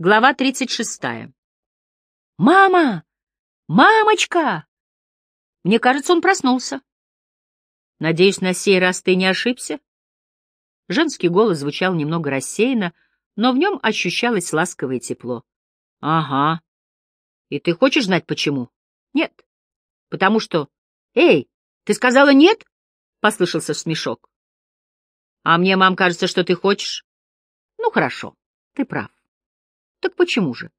Глава 36. «Мама! Мамочка!» Мне кажется, он проснулся. «Надеюсь, на сей раз ты не ошибся?» Женский голос звучал немного рассеянно, но в нем ощущалось ласковое тепло. «Ага. И ты хочешь знать, почему?» «Нет. Потому что...» «Эй, ты сказала нет?» — послышался смешок. «А мне, мам, кажется, что ты хочешь». «Ну, хорошо, ты прав». Так почему же?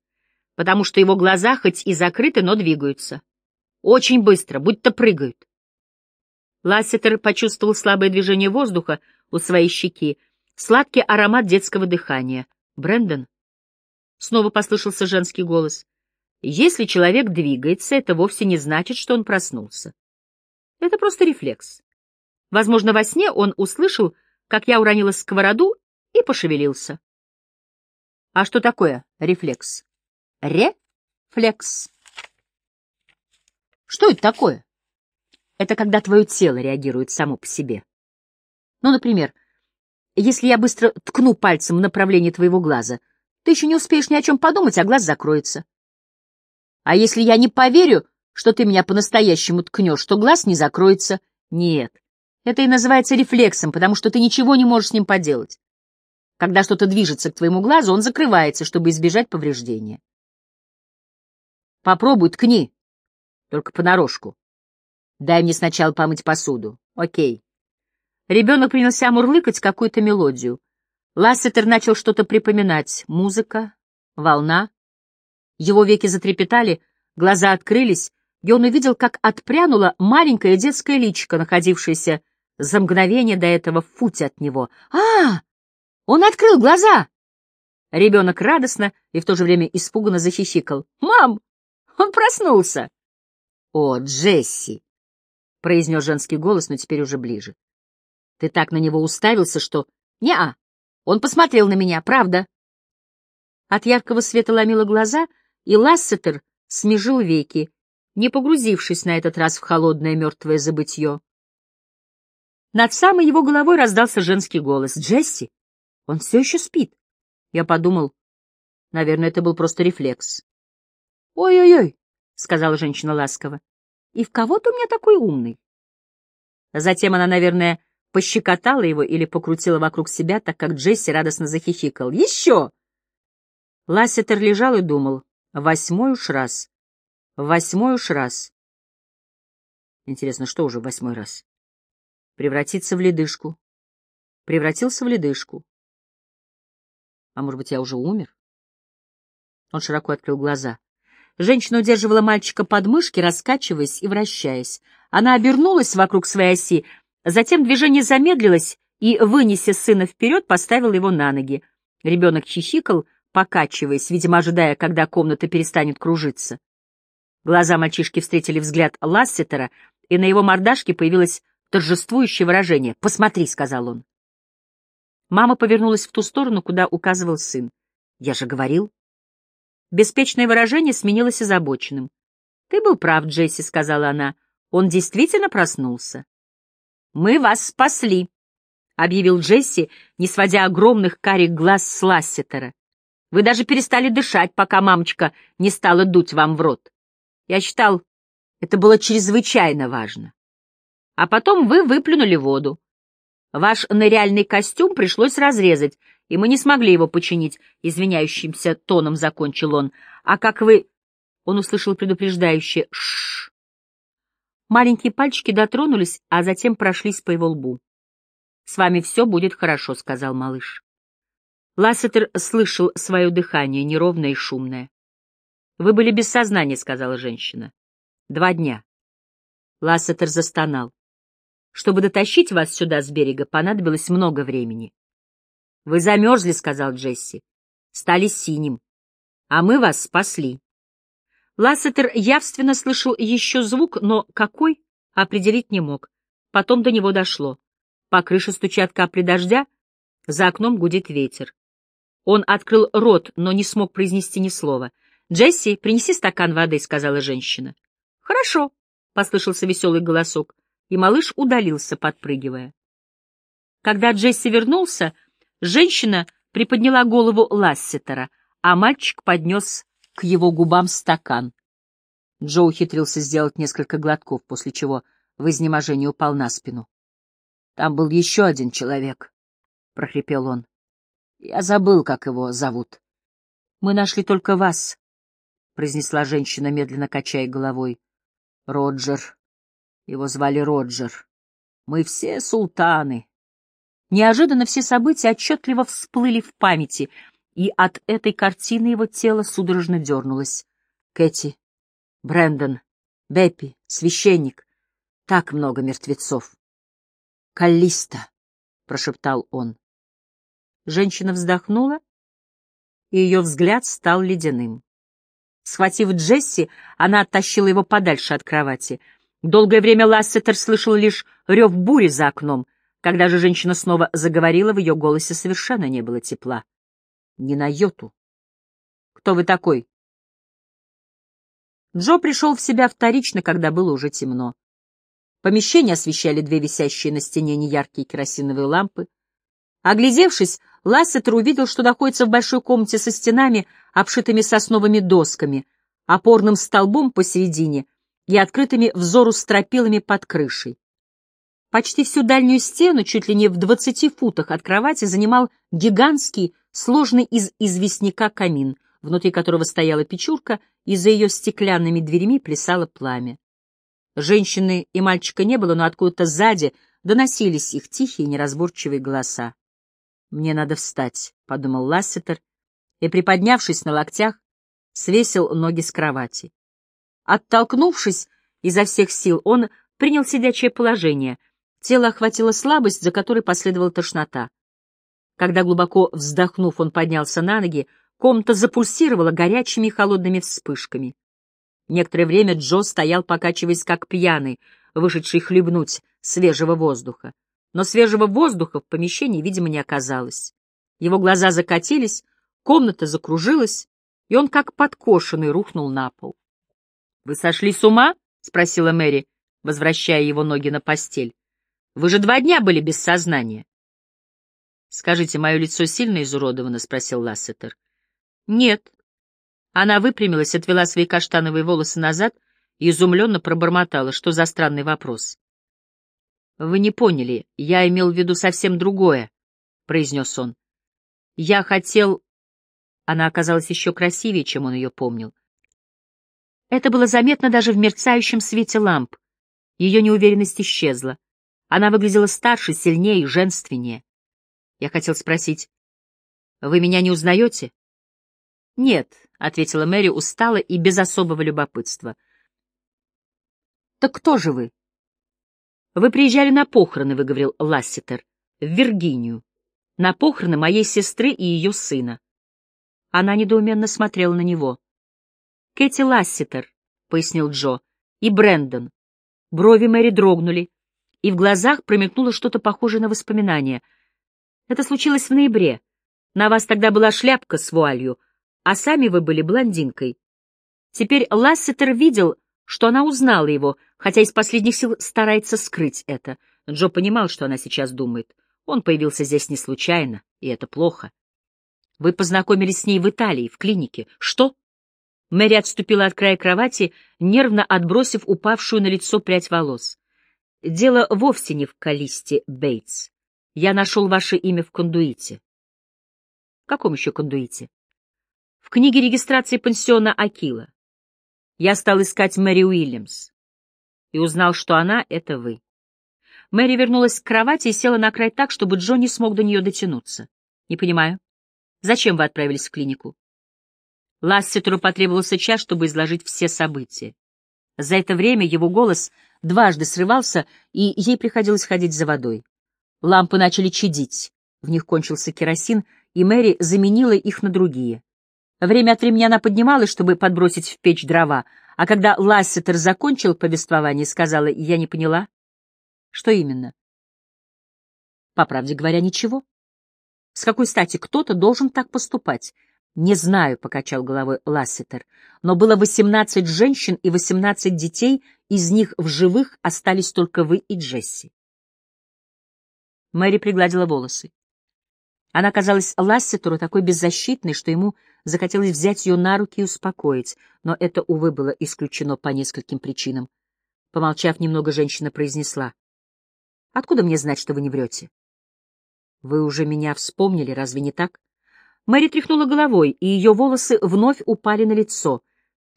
Потому что его глаза хоть и закрыты, но двигаются. Очень быстро, будто прыгают. Лассетер почувствовал слабое движение воздуха у своей щеки, сладкий аромат детского дыхания. «Брэндон?» Снова послышался женский голос. «Если человек двигается, это вовсе не значит, что он проснулся. Это просто рефлекс. Возможно, во сне он услышал, как я уронила сковороду и пошевелился. А что такое рефлекс? Рефлекс. Что это такое? Это когда твое тело реагирует само по себе. Ну, например, если я быстро ткну пальцем в направлении твоего глаза, ты еще не успеешь ни о чем подумать, а глаз закроется. А если я не поверю, что ты меня по-настоящему ткнешь, то глаз не закроется? Нет. Это и называется рефлексом, потому что ты ничего не можешь с ним поделать. Когда что-то движется к твоему глазу, он закрывается, чтобы избежать повреждения. Попробуй, ткни. Только понарошку. Дай мне сначала помыть посуду. Окей. Ребенок принялся мурлыкать какую-то мелодию. Лассетер начал что-то припоминать. Музыка, волна. Его веки затрепетали, глаза открылись, и он увидел, как отпрянула маленькое детское личико, находившееся за мгновение до этого в футе от него. «А, он открыл глаза!» Ребенок радостно и в то же время испуганно захихикал. «Мам, он проснулся!» «О, Джесси!» — произнес женский голос, но теперь уже ближе. «Ты так на него уставился, что...» «Не-а! Он посмотрел на меня, правда!» От яркого света ломило глаза, и Лассетер смежил веки, не погрузившись на этот раз в холодное мертвое забытье. Над самой его головой раздался женский голос. «Джесси, он все еще спит. Я подумал, наверное, это был просто рефлекс. «Ой-ой-ой», — сказала женщина ласково, — «и в кого ты у меня такой умный?» Затем она, наверное, пощекотала его или покрутила вокруг себя, так как Джесси радостно захихикал. «Еще!» Лассетер лежал и думал. «Восьмой уж раз. Восьмой уж раз». Интересно, что уже восьмой раз? Превратиться в ледышку. Превратился в ледышку. А может быть, я уже умер? Он широко открыл глаза. Женщина удерживала мальчика под мышки, раскачиваясь и вращаясь. Она обернулась вокруг своей оси, затем движение замедлилось и, вынеся сына вперед, поставила его на ноги. Ребенок чищикал, покачиваясь, видимо, ожидая, когда комната перестанет кружиться. Глаза мальчишки встретили взгляд Лассетера, и на его мордашке появилось торжествующее выражение. «Посмотри», — сказал он. Мама повернулась в ту сторону, куда указывал сын. «Я же говорил». Беспечное выражение сменилось озабоченным. «Ты был прав, Джесси», — сказала она. «Он действительно проснулся». «Мы вас спасли», — объявил Джесси, не сводя огромных карих глаз с Лассетера. «Вы даже перестали дышать, пока мамочка не стала дуть вам в рот. Я считал, это было чрезвычайно важно. А потом вы выплюнули воду. Ваш ныряльный костюм пришлось разрезать, и мы не смогли его починить, — извиняющимся тоном закончил он. А как вы... Он услышал предупреждающее «Шшш». Маленькие пальчики дотронулись, а затем прошлись по его лбу. «С вами все будет хорошо», — сказал малыш. Лассетер слышал свое дыхание, неровное и шумное. «Вы были без сознания», — сказала женщина. «Два дня». Лассетер застонал. Чтобы дотащить вас сюда с берега, понадобилось много времени. — Вы замерзли, — сказал Джесси. — Стали синим. А мы вас спасли. Лассетер явственно слышал еще звук, но какой — определить не мог. Потом до него дошло. По крыше стучат капли дождя, за окном гудит ветер. Он открыл рот, но не смог произнести ни слова. «Джесси, принеси стакан воды», — сказала женщина. «Хорошо», — послышался веселый голосок и малыш удалился, подпрыгивая. Когда Джесси вернулся, женщина приподняла голову Лассетера. а мальчик поднес к его губам стакан. Джо ухитрился сделать несколько глотков, после чего в изнеможении упал на спину. «Там был еще один человек», — прохрипел он. «Я забыл, как его зовут». «Мы нашли только вас», — произнесла женщина, медленно качая головой. «Роджер. Его звали Роджер. Мы все султаны». Неожиданно все события отчетливо всплыли в памяти, и от этой картины его тело судорожно дернулось. Кэти, Брэндон, Беппи, священник. Так много мертвецов. «Каллиста», — прошептал он. Женщина вздохнула, и ее взгляд стал ледяным. Схватив Джесси, она оттащила его подальше от кровати. Долгое время Лассетер слышал лишь рев бури за окном. Когда же женщина снова заговорила, в ее голосе совершенно не было тепла. Ни на йоту. «Кто вы такой?» Джо пришел в себя вторично, когда было уже темно. Помещение освещали две висящие на стене неяркие керосиновые лампы. Оглядевшись, Лассетер увидел, что находится в большой комнате со стенами, обшитыми сосновыми досками, опорным столбом посередине и открытыми взору стропилами под крышей. Почти всю дальнюю стену, чуть ли не в двадцати футах от кровати, занимал гигантский, сложный из известняка камин — внутри которого стояла печурка, и за ее стеклянными дверями плясало пламя. Женщины и мальчика не было, но откуда-то сзади доносились их тихие неразборчивые голоса. «Мне надо встать», — подумал Лассетер, и, приподнявшись на локтях, свесил ноги с кровати. Оттолкнувшись изо всех сил, он принял сидячее положение. Тело охватило слабость, за которой последовала тошнота. Когда, глубоко вздохнув, он поднялся на ноги, Комната запульсировала горячими и холодными вспышками. Некоторое время Джо стоял, покачиваясь как пьяный, вышедший хлебнуть свежего воздуха. Но свежего воздуха в помещении, видимо, не оказалось. Его глаза закатились, комната закружилась, и он, как подкошенный, рухнул на пол. — Вы сошли с ума? — спросила Мэри, возвращая его ноги на постель. — Вы же два дня были без сознания. — Скажите, мое лицо сильно изуродовано? — спросил Лассетер. «Нет». Она выпрямилась, отвела свои каштановые волосы назад и изумленно пробормотала. Что за странный вопрос? «Вы не поняли. Я имел в виду совсем другое», — произнес он. «Я хотел...» Она оказалась еще красивее, чем он ее помнил. Это было заметно даже в мерцающем свете ламп. Ее неуверенность исчезла. Она выглядела старше, сильнее и женственнее. Я хотел спросить, «Вы меня не узнаете?» «Нет», — ответила Мэри устало и без особого любопытства. «Так кто же вы?» «Вы приезжали на похороны», — выговорил Ласситер, — «в Виргинию, на похороны моей сестры и ее сына». Она недоуменно смотрела на него. «Кэти Ласситер», — пояснил Джо, — «и Брэндон». Брови Мэри дрогнули, и в глазах промелькнуло что-то похожее на воспоминание. «Это случилось в ноябре. На вас тогда была шляпка с вуалью» а сами вы были блондинкой. Теперь Лассетер видел, что она узнала его, хотя из последних сил старается скрыть это. Джо понимал, что она сейчас думает. Он появился здесь не случайно, и это плохо. Вы познакомились с ней в Италии, в клинике. Что? Мэри отступила от края кровати, нервно отбросив упавшую на лицо прядь волос. Дело вовсе не в Калисте Бейтс. Я нашел ваше имя в кондуите. В каком еще кондуите? в книге регистрации пансиона Акила. Я стал искать Мэри Уильямс и узнал, что она — это вы. Мэри вернулась к кровати и села на край так, чтобы Джо не смог до нее дотянуться. Не понимаю. Зачем вы отправились в клинику? Лассетеру потребовался час, чтобы изложить все события. За это время его голос дважды срывался, и ей приходилось ходить за водой. Лампы начали чадить, в них кончился керосин, и Мэри заменила их на другие. Время от времени она поднималась, чтобы подбросить в печь дрова, а когда Лассетер закончил повествование, сказала, я не поняла. Что именно? По правде говоря, ничего. С какой стати кто-то должен так поступать? Не знаю, — покачал головой Лассетер, но было восемнадцать женщин и восемнадцать детей, из них в живых остались только вы и Джесси. Мэри пригладила волосы. Она казалась Лассетеру такой беззащитной, что ему захотелось взять ее на руки и успокоить, но это, увы, было исключено по нескольким причинам. Помолчав немного, женщина произнесла. — Откуда мне знать, что вы не врете? — Вы уже меня вспомнили, разве не так? Мэри тряхнула головой, и ее волосы вновь упали на лицо.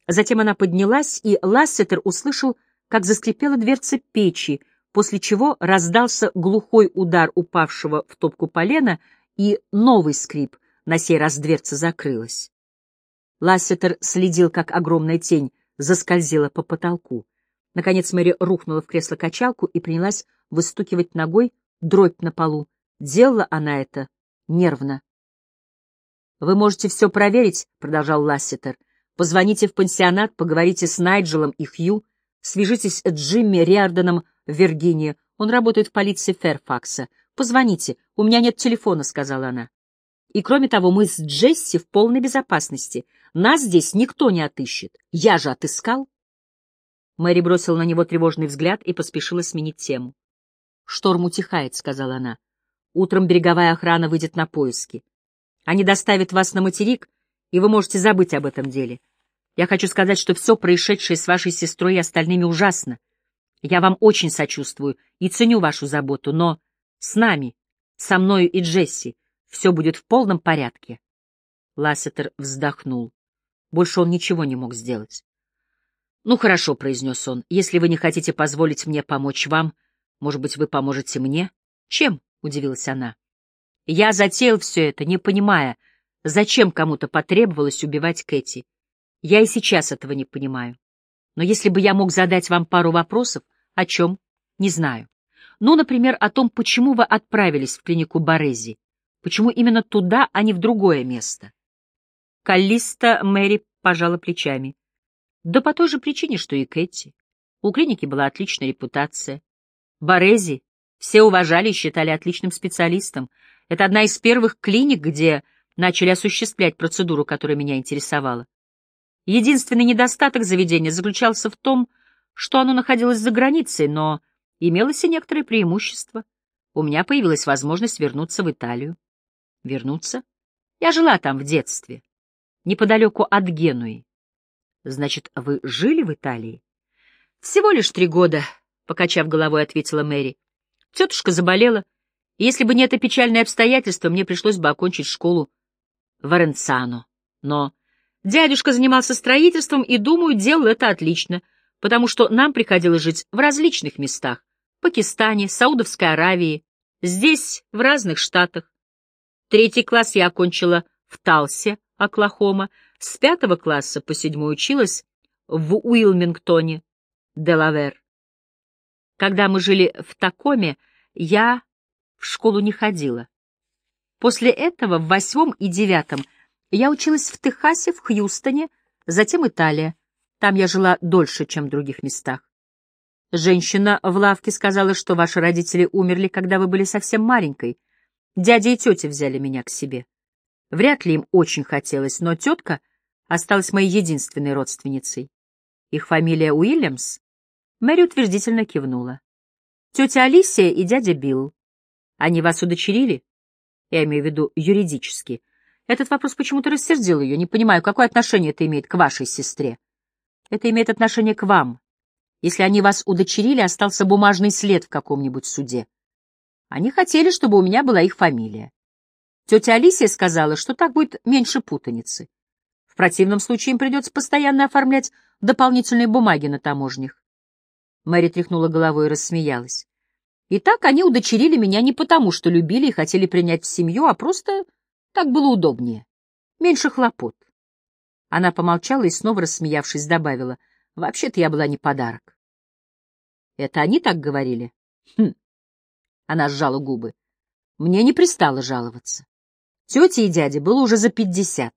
Затем она поднялась, и Лассетер услышал, как заскрипела дверца печи, после чего раздался глухой удар упавшего в топку полена и новый скрип, на сей раз дверца закрылась. Лассетер следил, как огромная тень заскользила по потолку. Наконец Мэри рухнула в кресло-качалку и принялась выстукивать ногой дробь на полу. Делала она это нервно. «Вы можете все проверить», — продолжал Лассетер. «Позвоните в пансионат, поговорите с Найджелом и Хью, свяжитесь с Джимми Риарденом в Виргинии. Он работает в полиции Ферфакса. Позвоните. У меня нет телефона», — сказала она. «И кроме того, мы с Джесси в полной безопасности. Нас здесь никто не отыщет. Я же отыскал». Мэри бросила на него тревожный взгляд и поспешила сменить тему. «Шторм утихает», — сказала она. «Утром береговая охрана выйдет на поиски. Они доставят вас на материк, и вы можете забыть об этом деле. Я хочу сказать, что все происшедшее с вашей сестрой и остальными ужасно. Я вам очень сочувствую и ценю вашу заботу, но с нами, со мною и Джесси, все будет в полном порядке. Лассетер вздохнул. Больше он ничего не мог сделать. «Ну хорошо», — произнес он, — «если вы не хотите позволить мне помочь вам, может быть, вы поможете мне?» «Чем?» — удивилась она. «Я затеял все это, не понимая, зачем кому-то потребовалось убивать Кэти. Я и сейчас этого не понимаю. Но если бы я мог задать вам пару вопросов, о чем? Не знаю. Ну, например, о том, почему вы отправились в клинику Борези. Почему именно туда, а не в другое место?» Каллиста Мэри пожала плечами. Да по той же причине, что и Кэти. У клиники была отличная репутация. Борези все уважали и считали отличным специалистом. Это одна из первых клиник, где начали осуществлять процедуру, которая меня интересовала. Единственный недостаток заведения заключался в том, что оно находилось за границей, но имелось и некоторое преимущество. У меня появилась возможность вернуться в Италию. Вернуться? Я жила там в детстве, неподалеку от Генуи. Значит, вы жили в Италии? Всего лишь три года, покачав головой, ответила Мэри. Тетушка заболела, если бы не это печальное обстоятельство, мне пришлось бы окончить школу в Оренцано. Но дядюшка занимался строительством и, думаю, делал это отлично, потому что нам приходилось жить в различных местах — Пакистане, Саудовской Аравии, здесь, в разных штатах. Третий класс я окончила в Талсе, Оклахома, с пятого класса по седьмой училась в Уилмингтоне, Делавер. Когда мы жили в Такоме, я в школу не ходила. После этого в восьмом и девятом я училась в Техасе, в Хьюстоне, затем Италия. Там я жила дольше, чем в других местах. Женщина в лавке сказала, что ваши родители умерли, когда вы были совсем маленькой. Дядя и тетя взяли меня к себе. Вряд ли им очень хотелось, но тетка осталась моей единственной родственницей. Их фамилия Уильямс? Мэри утвердительно кивнула. Тетя Алисия и дядя Билл. Они вас удочерили? Я имею в виду юридически. Этот вопрос почему-то рассердил ее. Не понимаю, какое отношение это имеет к вашей сестре. Это имеет отношение к вам. Если они вас удочерили, остался бумажный след в каком-нибудь суде. Они хотели, чтобы у меня была их фамилия. Тетя Алисия сказала, что так будет меньше путаницы. В противном случае им придется постоянно оформлять дополнительные бумаги на таможнях. Мэри тряхнула головой и рассмеялась. И так они удочерили меня не потому, что любили и хотели принять в семью, а просто так было удобнее. Меньше хлопот. Она помолчала и, снова рассмеявшись, добавила, «Вообще-то я была не подарок». «Это они так говорили?» «Хм». Она сжала губы. «Мне не пристало жаловаться. Тете и дяде было уже за пятьдесят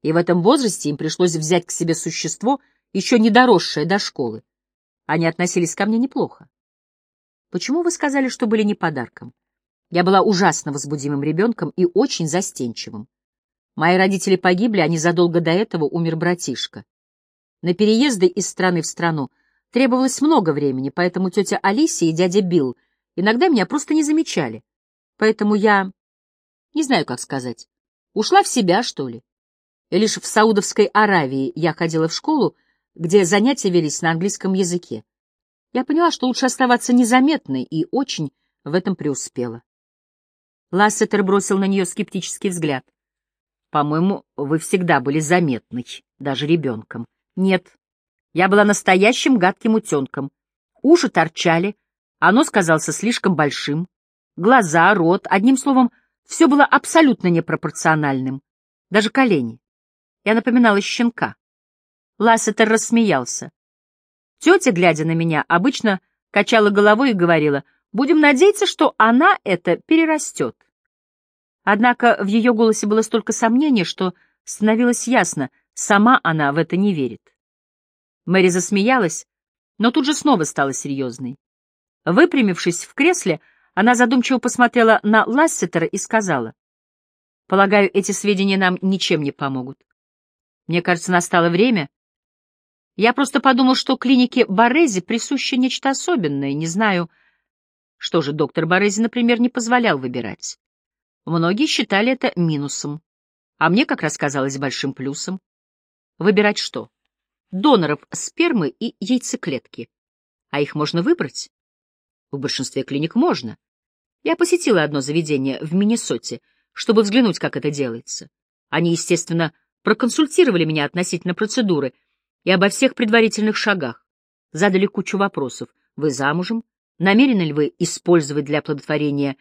и в этом возрасте им пришлось взять к себе существо, еще не доросшее до школы. Они относились ко мне неплохо. Почему вы сказали, что были не подарком? Я была ужасно возбудимым ребенком и очень застенчивым. Мои родители погибли, а незадолго до этого умер братишка. На переезды из страны в страну требовалось много времени, поэтому тетя Алисия и дядя Билл иногда меня просто не замечали. Поэтому я Не знаю, как сказать. Ушла в себя, что ли? И лишь в Саудовской Аравии я ходила в школу, где занятия велись на английском языке. Я поняла, что лучше оставаться незаметной, и очень в этом преуспела. Лассетер бросил на нее скептический взгляд. «По-моему, вы всегда были заметной, даже ребенком». «Нет, я была настоящим гадким утенком. Уши торчали, а нос казался слишком большим. Глаза, рот, одним словом, все было абсолютно непропорциональным. Даже колени. Я напоминала щенка. Лассетер рассмеялся. Тетя, глядя на меня, обычно качала головой и говорила, «Будем надеяться, что она это перерастет». Однако в ее голосе было столько сомнений, что становилось ясно, сама она в это не верит. Мэри засмеялась, но тут же снова стала серьезной. Выпрямившись в кресле, она задумчиво посмотрела на Лассетера и сказала, «Полагаю, эти сведения нам ничем не помогут. Мне кажется, настало время. Я просто подумал, что клинике Борези присуще нечто особенное, не знаю. Что же, доктор Борези, например, не позволял выбирать. Многие считали это минусом, а мне как раз казалось большим плюсом. Выбирать что? Доноров спермы и яйцеклетки. А их можно выбрать? В большинстве клиник можно. Я посетила одно заведение в Миннесоте, чтобы взглянуть, как это делается. Они, естественно, проконсультировали меня относительно процедуры и обо всех предварительных шагах. Задали кучу вопросов. Вы замужем? Намерены ли вы использовать для оплодотворения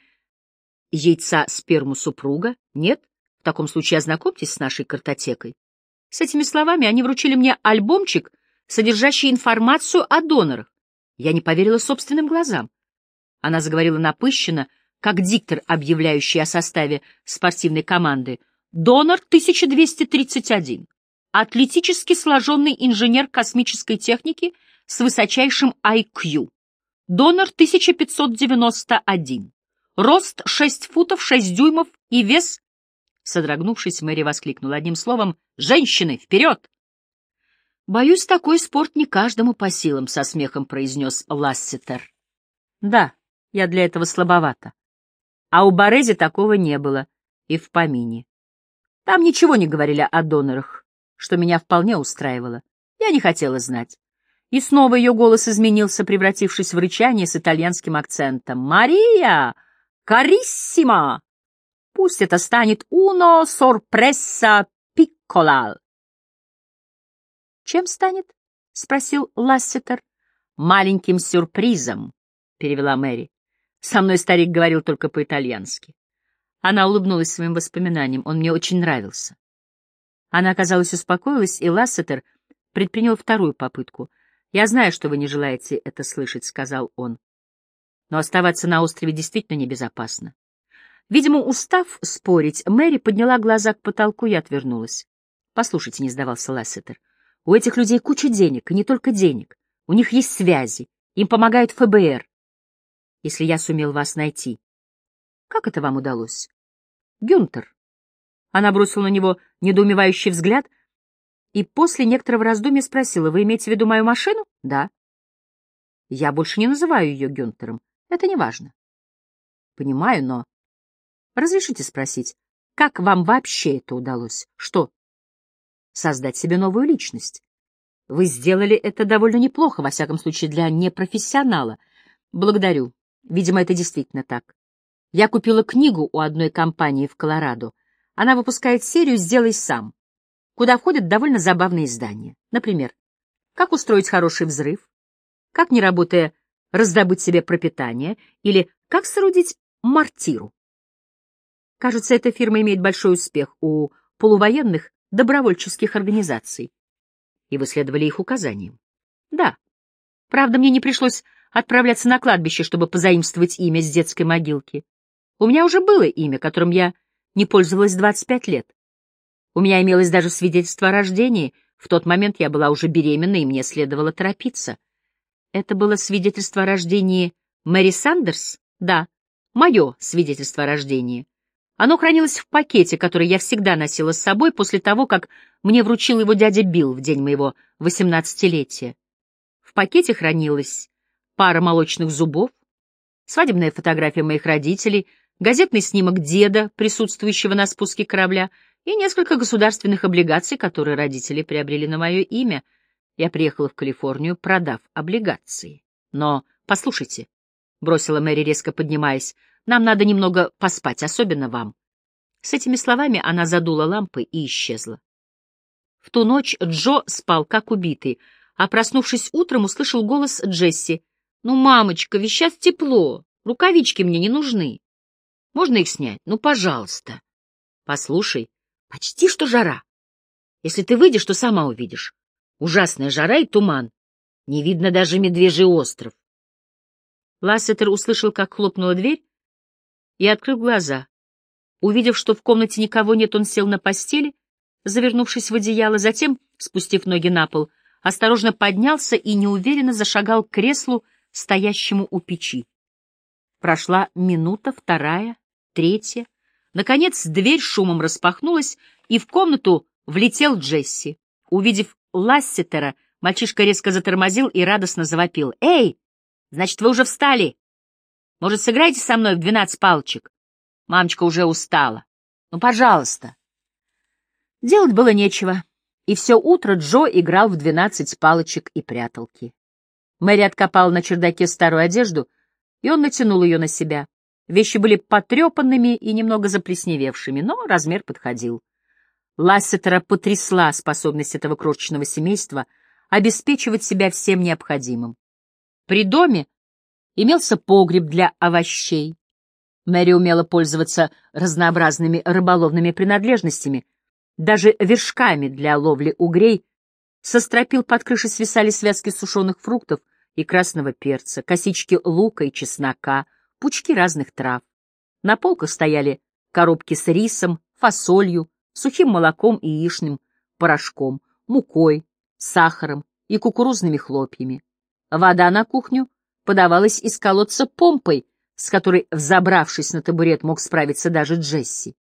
яйца сперму супруга? Нет? В таком случае ознакомьтесь с нашей картотекой. С этими словами они вручили мне альбомчик, содержащий информацию о донорах. Я не поверила собственным глазам. Она заговорила напыщенно, как диктор, объявляющий о составе спортивной команды. Донор 1231. Атлетически сложенный инженер космической техники с высочайшим IQ. Донор 1591. Рост 6 футов 6 дюймов и вес... Содрогнувшись, Мэри воскликнула одним словом «Женщины, вперед!» «Боюсь, такой спорт не каждому по силам», — со смехом произнес Лассетер. «Да, я для этого слабовата. А у Борези такого не было, и в помине. Там ничего не говорили о донорах, что меня вполне устраивало. Я не хотела знать. И снова ее голос изменился, превратившись в рычание с итальянским акцентом. «Мария! Кариссима! Пусть это станет «Уно сорпресса пикколал». «Чем станет?» — спросил Лассетер. «Маленьким сюрпризом», — перевела Мэри. «Со мной старик говорил только по-итальянски». Она улыбнулась своим воспоминаниям. Он мне очень нравился. Она, казалось, успокоилась, и Лассетер предпринял вторую попытку. «Я знаю, что вы не желаете это слышать», — сказал он. «Но оставаться на острове действительно небезопасно». Видимо, устав спорить, Мэри подняла глаза к потолку и отвернулась. «Послушайте», — не сдавался Лассетер, — «у этих людей куча денег, и не только денег. У них есть связи, им помогает ФБР. Если я сумел вас найти, как это вам удалось? Гюнтер. Она бросила на него недоумевающий взгляд и после некоторого раздумья спросила, вы имеете в виду мою машину? Да. Я больше не называю ее Гюнтером. Это не важно. Понимаю, но... Разрешите спросить, как вам вообще это удалось? Что? Создать себе новую личность. Вы сделали это довольно неплохо, во всяком случае, для непрофессионала. Благодарю. Видимо, это действительно так. Я купила книгу у одной компании в Колорадо. Она выпускает серию «Сделай сам», куда входят довольно забавные издания. Например, «Как устроить хороший взрыв», «Как, не работая, раздобыть себе пропитание» или «Как соорудить мортиру». Кажется, эта фирма имеет большой успех у полувоенных добровольческих организаций. И вы следовали их указаниям. Да. Правда, мне не пришлось отправляться на кладбище, чтобы позаимствовать имя с детской могилки. У меня уже было имя, которым я не пользовалась 25 лет. У меня имелось даже свидетельство о рождении. В тот момент я была уже беременна, и мне следовало торопиться. Это было свидетельство о рождении Мэри Сандерс? Да, мое свидетельство о рождении. Оно хранилось в пакете, который я всегда носила с собой после того, как мне вручил его дядя Билл в день моего восемнадцатилетия. В пакете хранилась пара молочных зубов, свадебная фотография моих родителей газетный снимок деда, присутствующего на спуске корабля, и несколько государственных облигаций, которые родители приобрели на мое имя. Я приехала в Калифорнию, продав облигации. Но, послушайте, — бросила Мэри, резко поднимаясь, — нам надо немного поспать, особенно вам. С этими словами она задула лампы и исчезла. В ту ночь Джо спал как убитый, а, проснувшись утром, услышал голос Джесси. «Ну, мамочка, ведь сейчас тепло, рукавички мне не нужны. Можно их снять? Ну, пожалуйста». «Послушай, почти что жара. Если ты выйдешь, то сама увидишь. Ужасная жара и туман. Не видно даже медвежий остров». Лассетер услышал, как хлопнула дверь, и открыл глаза. Увидев, что в комнате никого нет, он сел на постели, завернувшись в одеяло, затем, спустив ноги на пол, осторожно поднялся и неуверенно зашагал к креслу, стоящему у печи. Прошла минута, вторая, третья. Наконец дверь шумом распахнулась, и в комнату влетел Джесси. Увидев Лассетера, мальчишка резко затормозил и радостно завопил. «Эй, значит, вы уже встали? Может, сыграете со мной в двенадцать палочек?» Мамочка уже устала. Ну, пожалуйста. Делать было нечего, и все утро Джо играл в двенадцать палочек и пряталки. Мэри откопала на чердаке старую одежду, и он натянул ее на себя. Вещи были потрепанными и немного заплесневевшими, но размер подходил. Лассетера потрясла способность этого крошечного семейства обеспечивать себя всем необходимым. При доме имелся погреб для овощей, Мэри умела пользоваться разнообразными рыболовными принадлежностями, даже вершками для ловли угрей. Со стропил под крышей свисали связки сушеных фруктов и красного перца, косички лука и чеснока, пучки разных трав. На полках стояли коробки с рисом, фасолью, сухим молоком и яичным порошком, мукой, сахаром и кукурузными хлопьями. Вода на кухню подавалась из колодца помпой — с которой, взобравшись на табурет, мог справиться даже Джесси.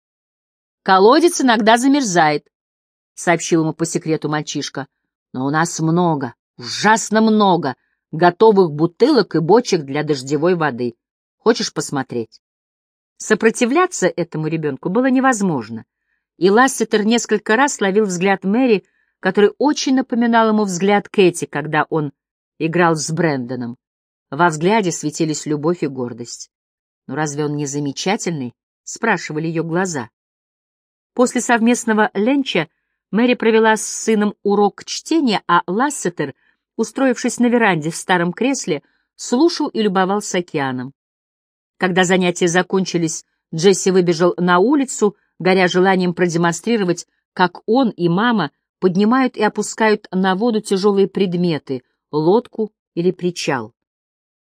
«Колодец иногда замерзает», — сообщил ему по секрету мальчишка. «Но у нас много, ужасно много готовых бутылок и бочек для дождевой воды. Хочешь посмотреть?» Сопротивляться этому ребенку было невозможно, и Лассетер несколько раз ловил взгляд Мэри, который очень напоминал ему взгляд Кэти, когда он играл с Брэндоном. Во взгляде светились любовь и гордость. «Ну разве он не замечательный?» — спрашивали ее глаза. После совместного ленча Мэри провела с сыном урок чтения, а Лассетер, устроившись на веранде в старом кресле, слушал и любовался океаном. Когда занятия закончились, Джесси выбежал на улицу, горя желанием продемонстрировать, как он и мама поднимают и опускают на воду тяжелые предметы — лодку или причал.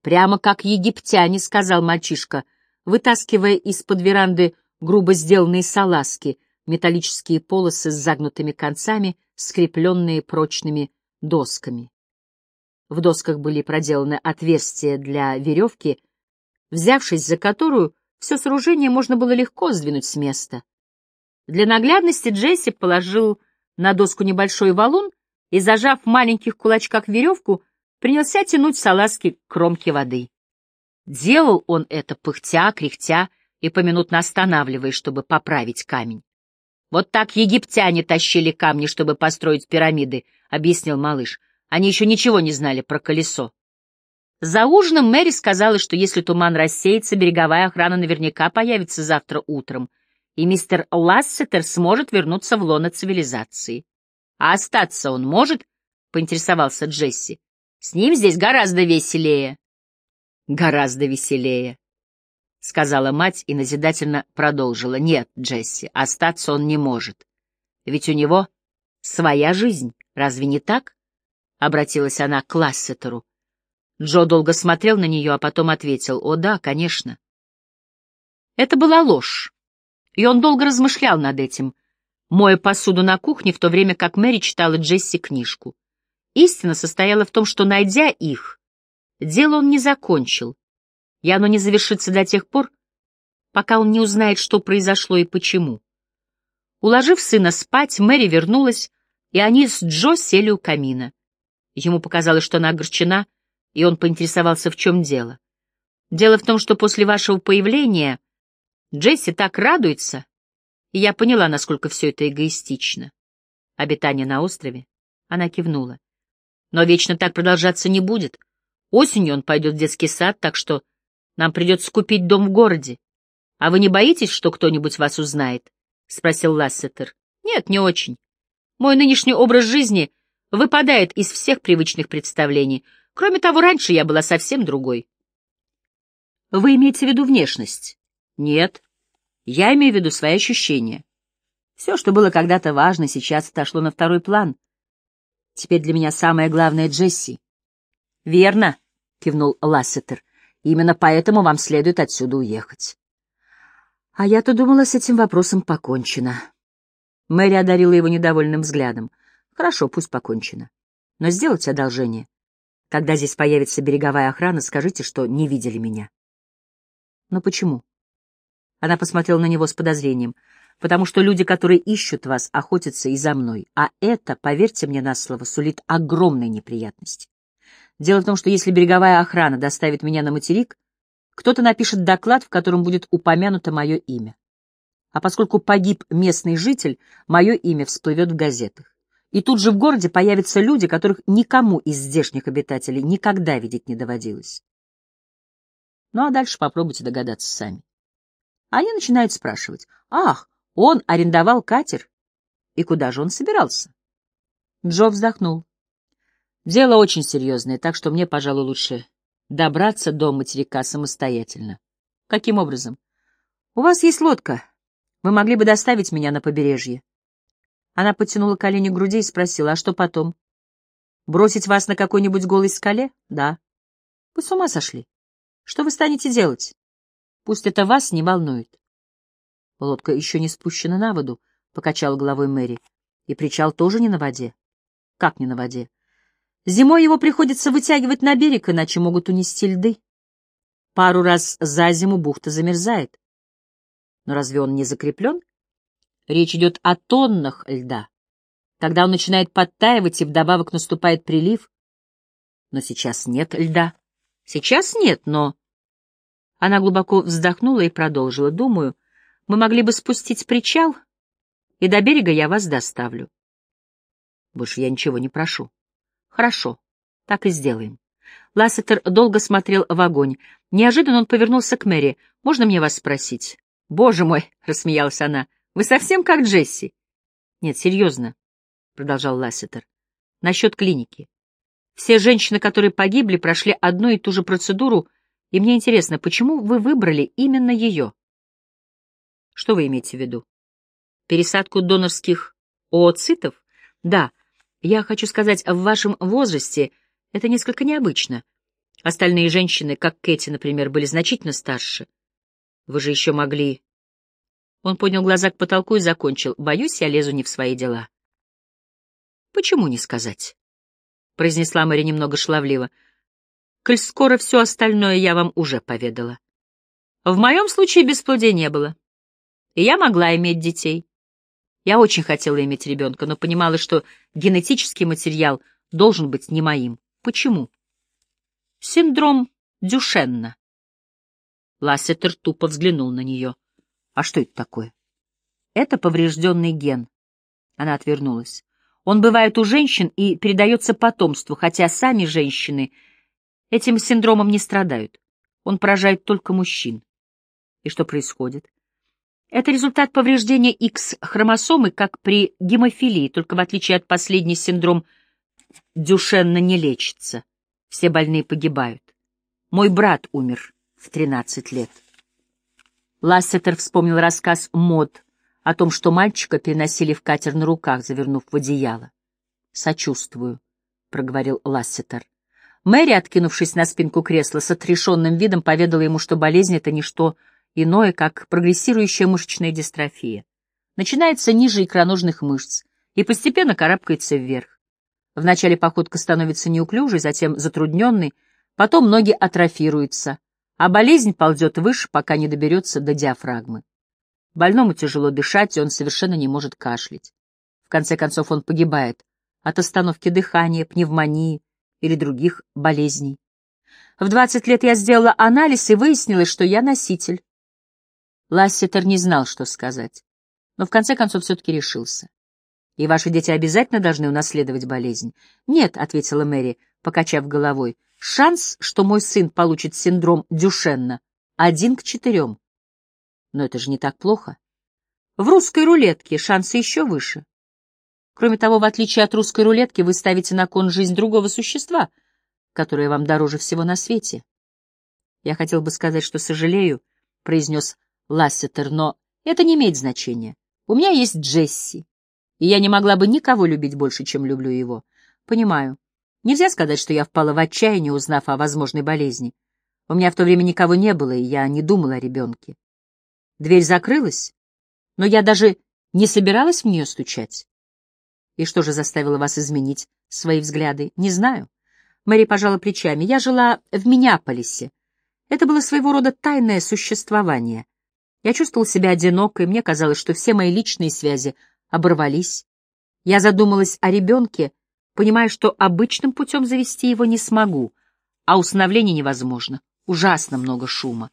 Прямо как египтяне, — сказал мальчишка, вытаскивая из-под веранды грубо сделанные салазки, металлические полосы с загнутыми концами, скрепленные прочными досками. В досках были проделаны отверстия для веревки, взявшись за которую все сооружение можно было легко сдвинуть с места. Для наглядности Джесси положил на доску небольшой валун и, зажав в маленьких кулачках веревку, принялся тянуть салазки к кромке воды. Делал он это пыхтя, кряхтя и поминутно останавливаясь, чтобы поправить камень. «Вот так египтяне тащили камни, чтобы построить пирамиды», — объяснил малыш. «Они еще ничего не знали про колесо». За ужином Мэри сказала, что если туман рассеется, береговая охрана наверняка появится завтра утром, и мистер Лассетер сможет вернуться в лоно цивилизации. «А остаться он может?» — поинтересовался Джесси. С ним здесь гораздо веселее. Гораздо веселее, — сказала мать и назидательно продолжила. Нет, Джесси, остаться он не может. Ведь у него своя жизнь, разве не так? Обратилась она к Лассетеру. Джо долго смотрел на нее, а потом ответил. О, да, конечно. Это была ложь, и он долго размышлял над этим, моя посуду на кухне, в то время как Мэри читала Джесси книжку. Истина состояла в том, что, найдя их, дело он не закончил, и оно не завершится до тех пор, пока он не узнает, что произошло и почему. Уложив сына спать, Мэри вернулась, и они с Джо сели у камина. Ему показалось, что она огорчена, и он поинтересовался, в чем дело. «Дело в том, что после вашего появления Джесси так радуется, и я поняла, насколько все это эгоистично. Обитание на острове? Она кивнула. Но вечно так продолжаться не будет. Осенью он пойдет в детский сад, так что нам придется купить дом в городе. А вы не боитесь, что кто-нибудь вас узнает? — спросил Лассетер. — Нет, не очень. Мой нынешний образ жизни выпадает из всех привычных представлений. Кроме того, раньше я была совсем другой. — Вы имеете в виду внешность? — Нет. Я имею в виду свои ощущения. Все, что было когда-то важно, сейчас отошло на второй план. Теперь для меня самое главное — Джесси. — Верно, — кивнул Лассетер. — Именно поэтому вам следует отсюда уехать. А я-то думала, с этим вопросом покончено. Мэри одарила его недовольным взглядом. Хорошо, пусть покончено. Но сделайте одолжение. Когда здесь появится береговая охрана, скажите, что не видели меня. Но почему? Она посмотрела на него с подозрением. Потому что люди, которые ищут вас, охотятся и за мной. А это, поверьте мне на слово, сулит огромные неприятности. Дело в том, что если береговая охрана доставит меня на материк, кто-то напишет доклад, в котором будет упомянуто мое имя. А поскольку погиб местный житель, мое имя всплывет в газетах. И тут же в городе появятся люди, которых никому из здешних обитателей никогда видеть не доводилось. Ну а дальше попробуйте догадаться сами. Они начинают спрашивать, «Ах, он арендовал катер? И куда же он собирался?» Джо вздохнул. «Дело очень серьезное, так что мне, пожалуй, лучше добраться до материка самостоятельно. Каким образом? У вас есть лодка. Вы могли бы доставить меня на побережье. Она потянула колени к груди и спросила, а что потом? Бросить вас на какой-нибудь голой скале? Да. Вы с ума сошли? Что вы станете делать? Пусть это вас не волнует. Лодка еще не спущена на воду, — покачала головой Мэри. И причал тоже не на воде. Как не на воде? Зимой его приходится вытягивать на берег, иначе могут унести льды. Пару раз за зиму бухта замерзает. Но разве он не закреплен? Речь идет о тоннах льда. Когда он начинает подтаивать, и вдобавок наступает прилив. Но сейчас нет льда. Сейчас нет, но... Она глубоко вздохнула и продолжила. Думаю, мы могли бы спустить причал, и до берега я вас доставлю. Больше я ничего не прошу. Хорошо, так и сделаем. Лассетер долго смотрел в огонь. Неожиданно он повернулся к Мэри. «Можно мне вас спросить?» «Боже мой!» — рассмеялась она. «Вы совсем как Джесси?» «Нет, серьезно», — продолжал Лассетер. «Насчет клиники. Все женщины, которые погибли, прошли одну и ту же процедуру, и мне интересно, почему вы выбрали именно ее?» «Что вы имеете в виду?» «Пересадку донорских ооцитов?» «Да, я хочу сказать, в вашем возрасте это несколько необычно. Остальные женщины, как Кэти, например, были значительно старше. Вы же еще могли... Он поднял глаза к потолку и закончил. Боюсь, я лезу не в свои дела. Почему не сказать? Произнесла Мэри немного шлавливо. Коль скоро все остальное я вам уже поведала. В моем случае бесплодия не было. И я могла иметь детей. Я очень хотела иметь ребенка, но понимала, что генетический материал должен быть не моим. Почему? Синдром Дюшенна. Лассетер тупо взглянул на нее. А что это такое? Это поврежденный ген. Она отвернулась. Он бывает у женщин и передается потомству, хотя сами женщины этим синдромом не страдают. Он поражает только мужчин. И что происходит? Это результат повреждения X-хромосомы, как при гемофилии, только в отличие от последней синдром Дюшенна не лечится. Все больные погибают. Мой брат умер в 13 лет. Лассетер вспомнил рассказ Мод о том, что мальчика переносили в катер на руках, завернув в одеяло. «Сочувствую», — проговорил Лассетер. Мэри, откинувшись на спинку кресла, с отрешенным видом поведала ему, что болезнь — это не что иное, как прогрессирующая мышечная дистрофия. Начинается ниже икроножных мышц и постепенно карабкается вверх. Вначале походка становится неуклюжей, затем затрудненной, потом ноги атрофируются, а болезнь ползет выше, пока не доберется до диафрагмы. Больному тяжело дышать, и он совершенно не может кашлять. В конце концов он погибает от остановки дыхания, пневмонии или других болезней. В 20 лет я сделала анализ и выяснилось, что я носитель Лассетер не знал, что сказать, но в конце концов все-таки решился. «И ваши дети обязательно должны унаследовать болезнь?» «Нет», — ответила Мэри, покачав головой. «Шанс, что мой сын получит синдром Дюшенна, один к четырем. Но это же не так плохо. В русской рулетке шансы еще выше. Кроме того, в отличие от русской рулетки, вы ставите на кон жизнь другого существа, которое вам дороже всего на свете. Я хотел бы сказать, что сожалею, — произнес Лассетер, — но это не имеет значения. У меня есть Джесси, и я не могла бы никого любить больше, чем люблю его. Понимаю. Нельзя сказать, что я впала в отчаяние, узнав о возможной болезни. У меня в то время никого не было, и я не думала о ребенке. Дверь закрылась, но я даже не собиралась в нее стучать. И что же заставило вас изменить свои взгляды? Не знаю. Мэри пожала плечами. Я жила в Миннеаполисе. Это было своего рода тайное существование. Я чувствовал себя одинокой, мне казалось, что все мои личные связи оборвались. Я задумалась о ребенке, понимая, что обычным путем завести его не смогу, а усыновление невозможно. Ужасно много шума.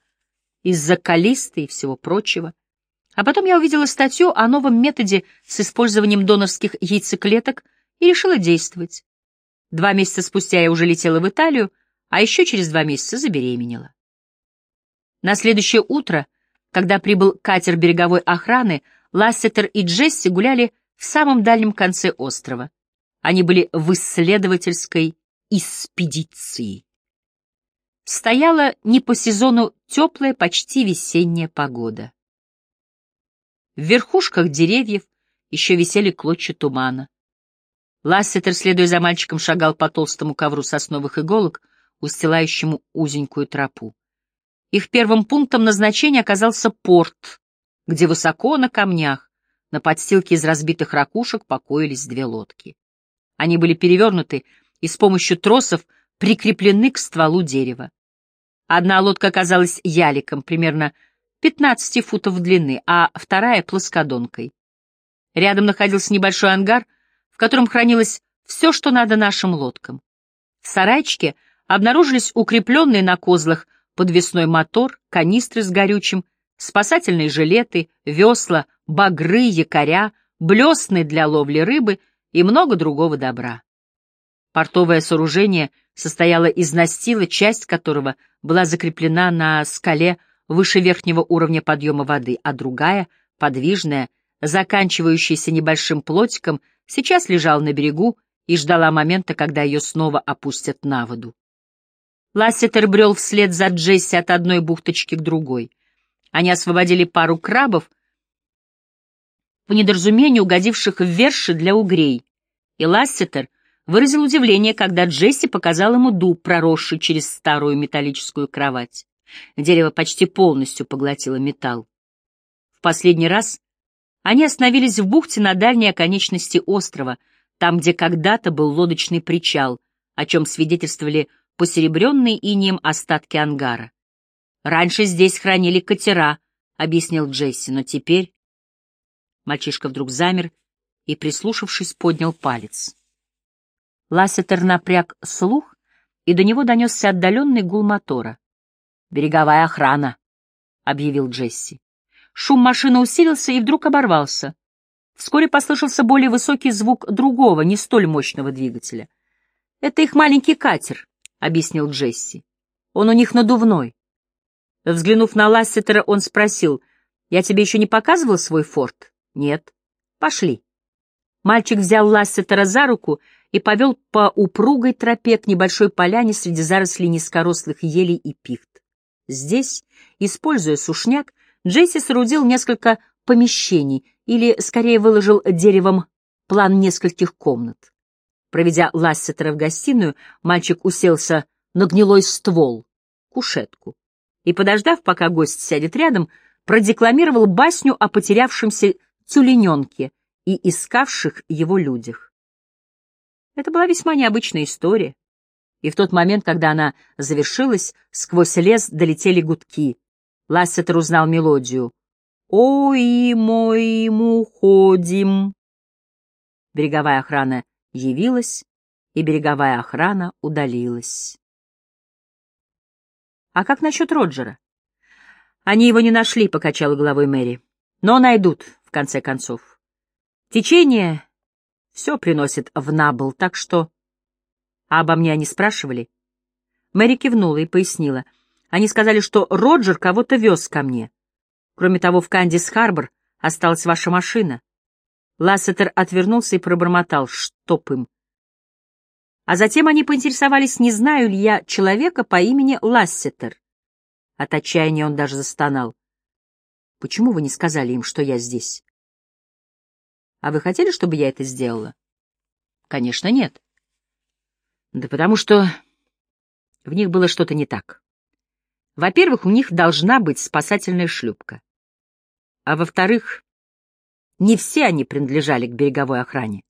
Из-за калисты и всего прочего. А потом я увидела статью о новом методе с использованием донорских яйцеклеток и решила действовать. Два месяца спустя я уже летела в Италию, а еще через два месяца забеременела. На следующее утро, когда прибыл катер береговой охраны, Лассетер и Джесси гуляли в самом дальнем конце острова. Они были в исследовательской экспедиции. Стояла не по сезону теплая, почти весенняя погода. В верхушках деревьев еще висели клочья тумана. Лассетер, следуя за мальчиком, шагал по толстому ковру сосновых иголок, устилающему узенькую тропу. Их первым пунктом назначения оказался порт, где высоко на камнях, на подстилке из разбитых ракушек покоились две лодки. Они были перевернуты и с помощью тросов прикреплены к стволу дерева. Одна лодка оказалась яликом, примерно 15 футов длины, а вторая — плоскодонкой. Рядом находился небольшой ангар, в котором хранилось все, что надо нашим лодкам. В сарайчике обнаружились укрепленные на козлах подвесной мотор, канистры с горючим, спасательные жилеты, весла, багры, якоря, блесны для ловли рыбы и много другого добра. Портовое сооружение состояло из настила, часть которого была закреплена на скале выше верхнего уровня подъема воды, а другая, подвижная, заканчивающаяся небольшим плотиком, сейчас лежала на берегу и ждала момента, когда ее снова опустят на воду. Лассетер брел вслед за Джесси от одной бухточки к другой. Они освободили пару крабов, по недоразумению угодивших в верши для угрей, и Лассетер выразил удивление, когда Джесси показал ему дуб, проросший через старую металлическую кровать. Дерево почти полностью поглотило металл. В последний раз они остановились в бухте на дальней оконечности острова, там, где когда-то был лодочный причал, о чем свидетельствовали посеребренные инием остатки ангара. «Раньше здесь хранили катера», — объяснил Джесси, — «но теперь...» Мальчишка вдруг замер и, прислушавшись, поднял палец. Лассетер напряг слух, и до него донесся отдаленный гул мотора. «Береговая охрана», — объявил Джесси. Шум машины усилился и вдруг оборвался. Вскоре послышался более высокий звук другого, не столь мощного двигателя. «Это их маленький катер», — объяснил Джесси. «Он у них надувной». Взглянув на Лассетера, он спросил, «Я тебе еще не показывал свой форт?» «Нет». «Пошли». Мальчик взял Лассетера за руку и повел по упругой тропе к небольшой поляне среди зарослей низкорослых елей и пихт. Здесь, используя сушняк, Джесси соорудил несколько помещений, или, скорее, выложил деревом план нескольких комнат. Проведя Лассетера в гостиную, мальчик уселся на гнилой ствол, кушетку, и, подождав, пока гость сядет рядом, продекламировал басню о потерявшемся тюлененке и искавших его людях. Это была весьма необычная история. И в тот момент, когда она завершилась, сквозь лес долетели гудки. Лассетер узнал мелодию. «Ой, мой, мы ходим». Береговая охрана явилась, и береговая охрана удалилась. А как насчет Роджера? Они его не нашли, — покачала головой Мэри. Но найдут, конце концов. Течение все приносит в Набл, так что... А обо мне они спрашивали? Мэри кивнула и пояснила. Они сказали, что Роджер кого-то вез ко мне. Кроме того, в Кандис-Харбор осталась ваша машина. Лассетер отвернулся и пробормотал, чтоб им. А затем они поинтересовались, не знаю ли я человека по имени Лассетер. От отчаяния он даже застонал. «Почему вы не сказали им, что я здесь?» «А вы хотели, чтобы я это сделала?» «Конечно, нет». «Да потому что в них было что-то не так. Во-первых, у них должна быть спасательная шлюпка. А во-вторых, не все они принадлежали к береговой охране.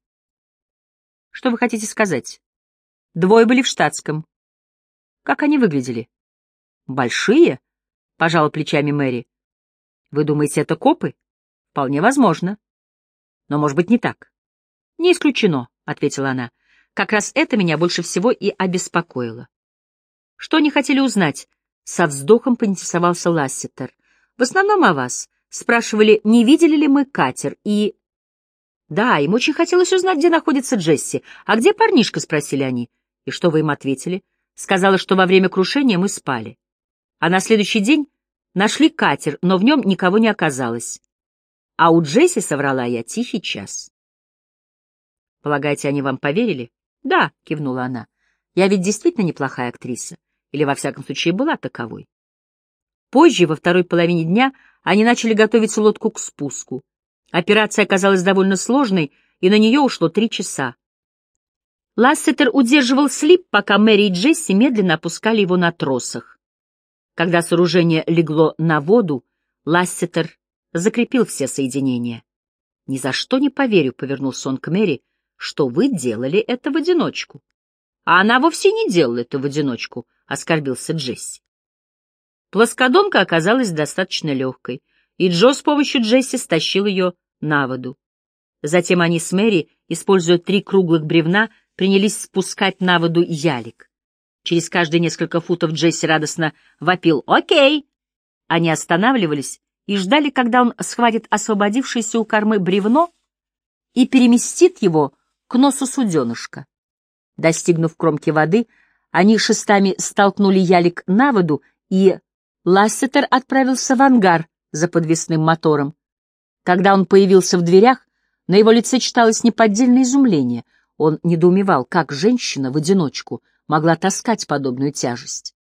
Что вы хотите сказать? Двое были в штатском. Как они выглядели? Большие? Пожала плечами Мэри. Вы думаете, это копы? Вполне возможно. Но, может быть, не так. Не исключено, ответила она. Как раз это меня больше всего и обеспокоило. Что они хотели узнать? Со вздохом поинтересовался Лассетер. В основном о вас. Спрашивали, не видели ли мы катер, и... Да, им очень хотелось узнать, где находится Джесси. А где парнишка, спросили они. И что вы им ответили? Сказала, что во время крушения мы спали. А на следующий день нашли катер, но в нем никого не оказалось. А у Джесси соврала я тихий час. Полагаете, они вам поверили? Да, кивнула она. Я ведь действительно неплохая актриса или, во всяком случае, была таковой. Позже, во второй половине дня, они начали готовить лодку к спуску. Операция оказалась довольно сложной, и на нее ушло три часа. Лассетер удерживал слип, пока Мэри и Джесси медленно опускали его на тросах. Когда сооружение легло на воду, Лассетер закрепил все соединения. «Ни за что не поверю», — повернулся он к Мэри, — «что вы делали это в одиночку». А она вовсе не делала это в одиночку. — оскорбился Джесси. Плоскодонка оказалась достаточно легкой, и Джо с помощью Джесси стащил ее на воду. Затем они с Мэри, используя три круглых бревна, принялись спускать на воду ялик. Через каждые несколько футов Джесси радостно вопил «Окей!». Они останавливались и ждали, когда он схватит освободившееся у кормы бревно и переместит его к носу суденышка. Достигнув кромки воды, они шестами столкнули ялик на воду, и Лассетер отправился в ангар за подвесным мотором. Когда он появился в дверях, на его лице читалось неподдельное изумление. Он недоумевал, как женщина в одиночку могла таскать подобную тяжесть.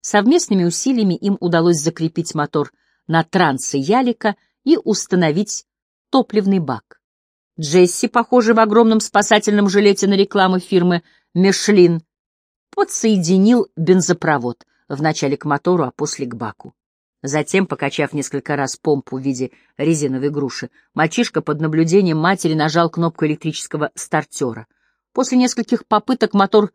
Совместными усилиями им удалось закрепить мотор на трансе ялика и установить топливный бак. Джесси, похожий в огромном спасательном жилете на рекламу фирмы «Мишлин», подсоединил бензопровод, вначале к мотору, а после к баку. Затем, покачав несколько раз помпу в виде резиновой груши, мальчишка под наблюдением матери нажал кнопку электрического стартера. После нескольких попыток мотор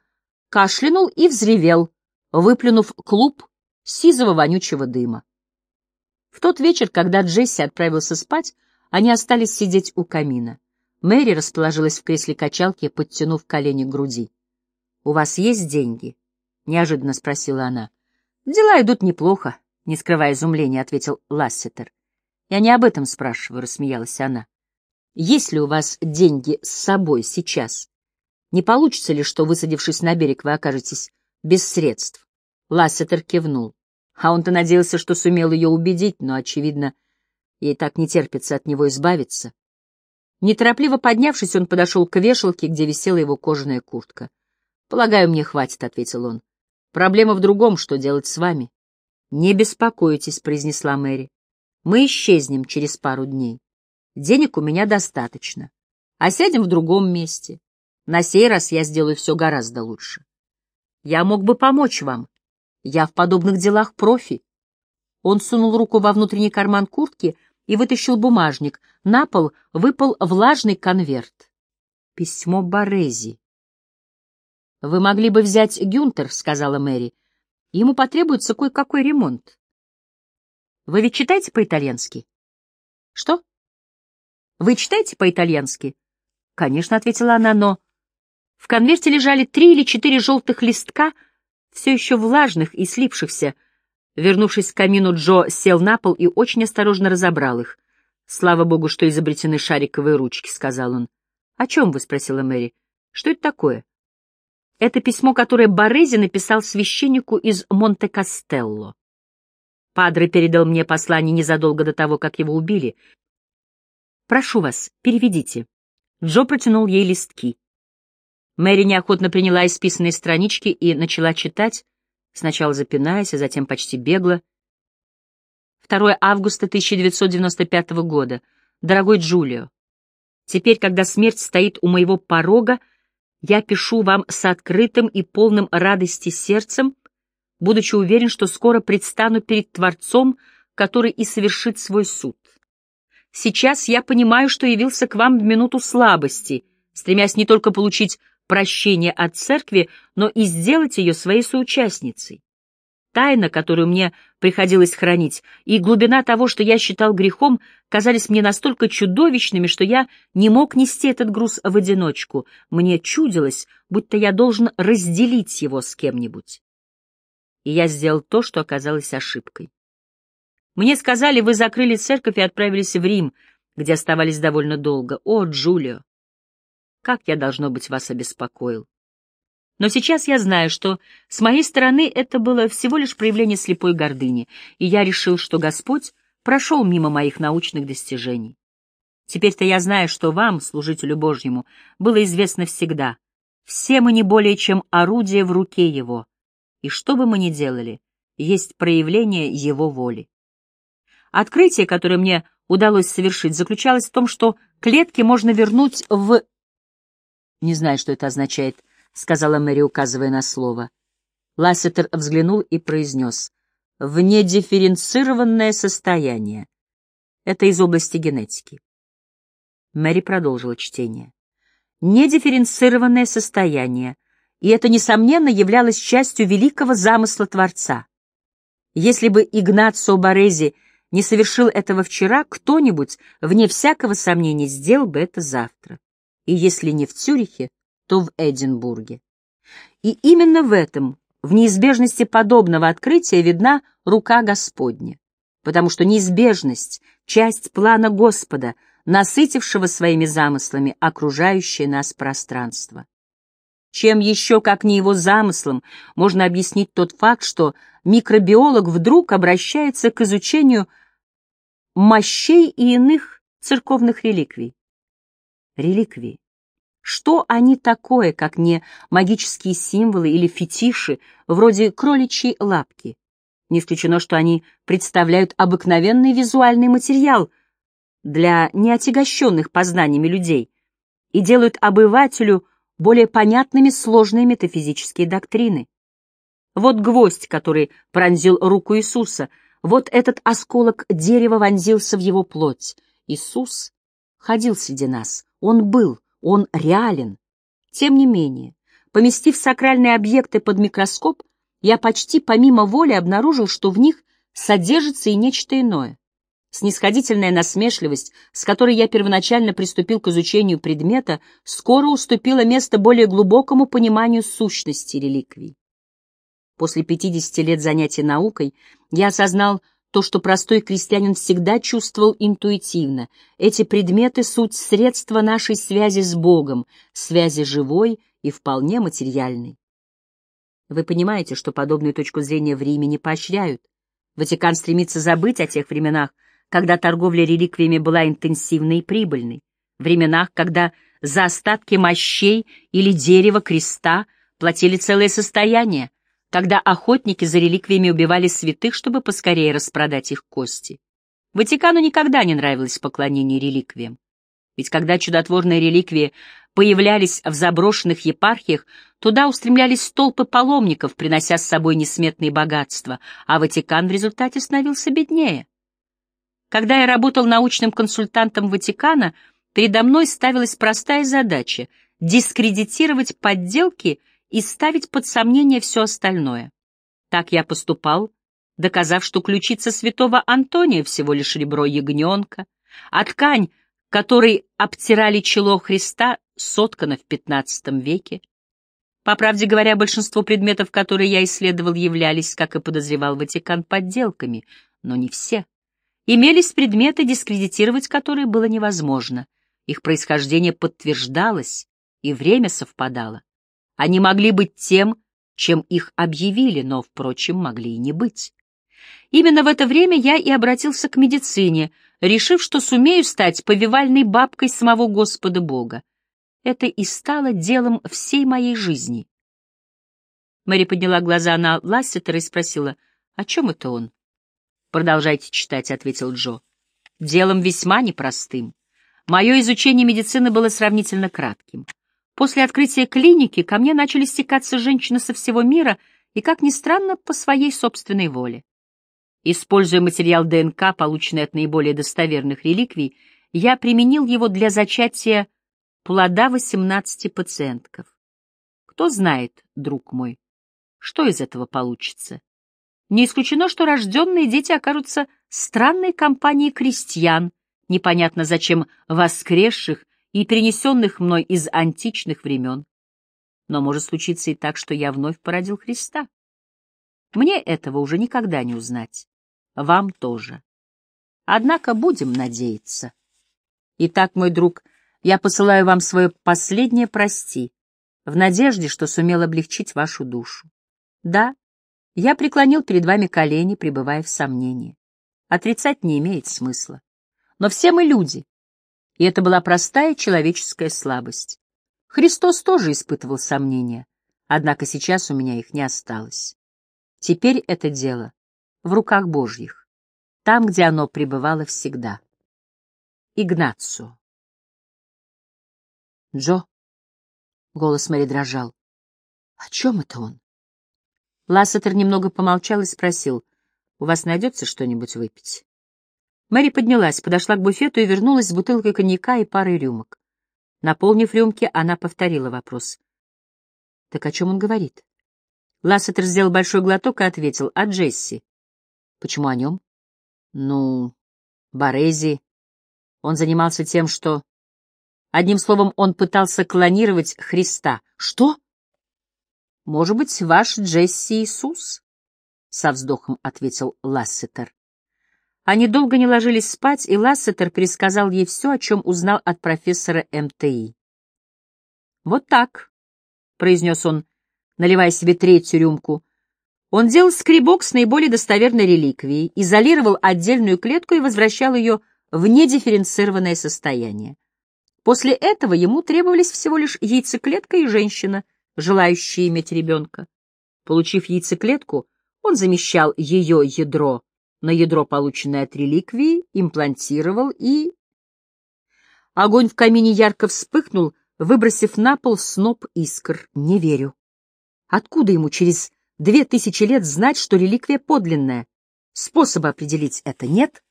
кашлянул и взревел, выплюнув клуб сизого вонючего дыма. В тот вечер, когда Джесси отправился спать, они остались сидеть у камина. Мэри расположилась в кресле качалки, подтянув колени к груди. «У вас есть деньги?» — неожиданно спросила она. «Дела идут неплохо», — не скрывая изумления, ответил Лассетер. «Я не об этом спрашиваю», — рассмеялась она. «Есть ли у вас деньги с собой сейчас? Не получится ли, что, высадившись на берег, вы окажетесь без средств?» Лассетер кивнул. А он-то надеялся, что сумел ее убедить, но, очевидно, ей так не терпится от него избавиться. Неторопливо поднявшись, он подошел к вешалке, где висела его кожаная куртка. «Полагаю, мне хватит», — ответил он. «Проблема в другом, что делать с вами». «Не беспокойтесь», — произнесла Мэри. «Мы исчезнем через пару дней. Денег у меня достаточно. А сядем в другом месте. На сей раз я сделаю все гораздо лучше. Я мог бы помочь вам. Я в подобных делах профи». Он сунул руку во внутренний карман куртки и вытащил бумажник. На пол выпал влажный конверт. Письмо Борези. «Вы могли бы взять Гюнтер», — сказала Мэри. «Ему потребуется кое-какой ремонт». «Вы ведь читаете по-итальянски?» «Что?» «Вы читаете по-итальянски?» «Конечно», — ответила она, — «но...» В конверте лежали три или четыре желтых листка, все еще влажных и слипшихся. Вернувшись к камину, Джо сел на пол и очень осторожно разобрал их. «Слава богу, что изобретены шариковые ручки», — сказал он. «О чем вы?» — спросила Мэри. «Что это такое?» «Это письмо, которое Борези написал священнику из Монте-Кастелло. Падре передал мне послание незадолго до того, как его убили. Прошу вас, переведите». Джо протянул ей листки. Мэри неохотно приняла исписанные странички и начала читать, сначала запинаясь, а затем почти бегло. 2 августа 1995 года. Дорогой Джулио, теперь, когда смерть стоит у моего порога, я пишу вам с открытым и полным радости сердцем, будучи уверен, что скоро предстану перед Творцом, который и совершит свой суд. Сейчас я понимаю, что явился к вам в минуту слабости, стремясь не только получить прощение от церкви, но и сделать ее своей соучастницей. Тайна, которую мне приходилось хранить, и глубина того, что я считал грехом, казались мне настолько чудовищными, что я не мог нести этот груз в одиночку. Мне чудилось, будто я должен разделить его с кем-нибудь. И я сделал то, что оказалось ошибкой. Мне сказали, вы закрыли церковь и отправились в Рим, где оставались довольно долго. О, Джулио! Как я, должно быть, вас обеспокоил. Но сейчас я знаю, что с моей стороны это было всего лишь проявление слепой гордыни, и я решил, что Господь прошел мимо моих научных достижений. Теперь-то я знаю, что вам, служителю Божьему, было известно всегда. Все мы не более чем орудие в руке Его, и что бы мы ни делали, есть проявление Его воли. Открытие, которое мне удалось совершить, заключалось в том, что клетки можно вернуть в «Не знаю, что это означает», — сказала Мэри, указывая на слово. Лассетер взглянул и произнес. «Внедифференцированное состояние. Это из области генетики». Мэри продолжила чтение. «Недифференцированное состояние, и это, несомненно, являлось частью великого замысла Творца. Если бы Игнацио Борези не совершил этого вчера, кто-нибудь, вне всякого сомнения, сделал бы это завтра и если не в Цюрихе, то в Эдинбурге. И именно в этом, в неизбежности подобного открытия видна рука Господня, потому что неизбежность — часть плана Господа, насытившего своими замыслами окружающее нас пространство. Чем еще, как не его замыслом, можно объяснить тот факт, что микробиолог вдруг обращается к изучению мощей и иных церковных реликвий? Реликвии. Что они такое, как не магические символы или фетиши, вроде кроличьей лапки? Не исключено, что они представляют обыкновенный визуальный материал для неотягощенных познаниями людей и делают обывателю более понятными сложные метафизические доктрины. Вот гвоздь, который пронзил руку Иисуса, вот этот осколок дерева вонзился в его плоть. Иисус ходил среди нас, он был, он реален. Тем не менее, поместив сакральные объекты под микроскоп, я почти помимо воли обнаружил, что в них содержится и нечто иное. Снисходительная насмешливость, с которой я первоначально приступил к изучению предмета, скоро уступила место более глубокому пониманию сущности реликвий. После 50 лет занятий наукой я осознал, то, что простой крестьянин всегда чувствовал интуитивно. Эти предметы — суть средства нашей связи с Богом, связи живой и вполне материальной. Вы понимаете, что подобную точку зрения в Риме не поощряют. Ватикан стремится забыть о тех временах, когда торговля реликвиями была интенсивной и прибыльной, временах, когда за остатки мощей или дерева креста платили целое состояние, когда охотники за реликвиями убивали святых, чтобы поскорее распродать их кости. Ватикану никогда не нравилось поклонение реликвиям. Ведь когда чудотворные реликвии появлялись в заброшенных епархиях, туда устремлялись толпы паломников, принося с собой несметные богатства, а Ватикан в результате становился беднее. Когда я работал научным консультантом Ватикана, передо мной ставилась простая задача — дискредитировать подделки — и ставить под сомнение все остальное. Так я поступал, доказав, что ключица святого Антония всего лишь ребро ягненка, а ткань, которой обтирали чело Христа, соткана в XV веке. По правде говоря, большинство предметов, которые я исследовал, являлись, как и подозревал Ватикан, подделками, но не все. Имелись предметы, дискредитировать которые было невозможно. Их происхождение подтверждалось, и время совпадало. Они могли быть тем, чем их объявили, но, впрочем, могли и не быть. Именно в это время я и обратился к медицине, решив, что сумею стать повивальной бабкой самого Господа Бога. Это и стало делом всей моей жизни. Мэри подняла глаза на Лассетера и спросила, «О чем это он?» «Продолжайте читать», — ответил Джо. «Делом весьма непростым. Мое изучение медицины было сравнительно кратким. После открытия клиники ко мне начали стекаться женщины со всего мира и, как ни странно, по своей собственной воле. Используя материал ДНК, полученный от наиболее достоверных реликвий, я применил его для зачатия плода 18 пациентков. Кто знает, друг мой, что из этого получится? Не исключено, что рожденные дети окажутся странной компанией крестьян, непонятно зачем воскресших и перенесенных мной из античных времен. Но может случиться и так, что я вновь породил Христа. Мне этого уже никогда не узнать вам тоже. Однако будем надеяться. Итак, мой друг, я посылаю вам свое последнее прости, в надежде, что сумел облегчить вашу душу. Да, я преклонил перед вами колени, пребывая в сомнении. Отрицать не имеет смысла. Но все мы люди, и это была простая человеческая слабость. Христос тоже испытывал сомнения, однако сейчас у меня их не осталось. Теперь это дело в руках Божьих, там, где оно пребывало всегда. Игнацио. Джо. Голос Мэри дрожал. О чем это он? Лассетер немного помолчал и спросил, «У вас найдется что-нибудь выпить?» Мэри поднялась, подошла к буфету и вернулась с бутылкой коньяка и парой рюмок. Наполнив рюмки, она повторила вопрос. «Так о чем он говорит?» Лассетер сделал большой глоток и ответил, «О Джесси. Почему о нем? Ну, Борези. Он занимался тем, что... Одним словом, он пытался клонировать Христа. Что? Может быть, ваш Джесси Иисус? Со вздохом ответил Лассетер. Они долго не ложились спать, и Лассетер пересказал ей все, о чем узнал от профессора МТИ. «Вот так», — произнес он, наливая себе третью рюмку, он делал скребок с наиболее достоверной реликвией, изолировал отдельную клетку и возвращал ее в недифференцированное состояние. После этого ему требовались всего лишь яйцеклетка и женщина, желающая иметь ребенка. Получив яйцеклетку, он замещал ее ядро на ядро, полученное от реликвии, имплантировал и... Огонь в камине ярко вспыхнул, выбросив на пол сноп искр. Не верю. Откуда ему через две тысячи лет знать, что реликвия подлинная. Способа определить это нет.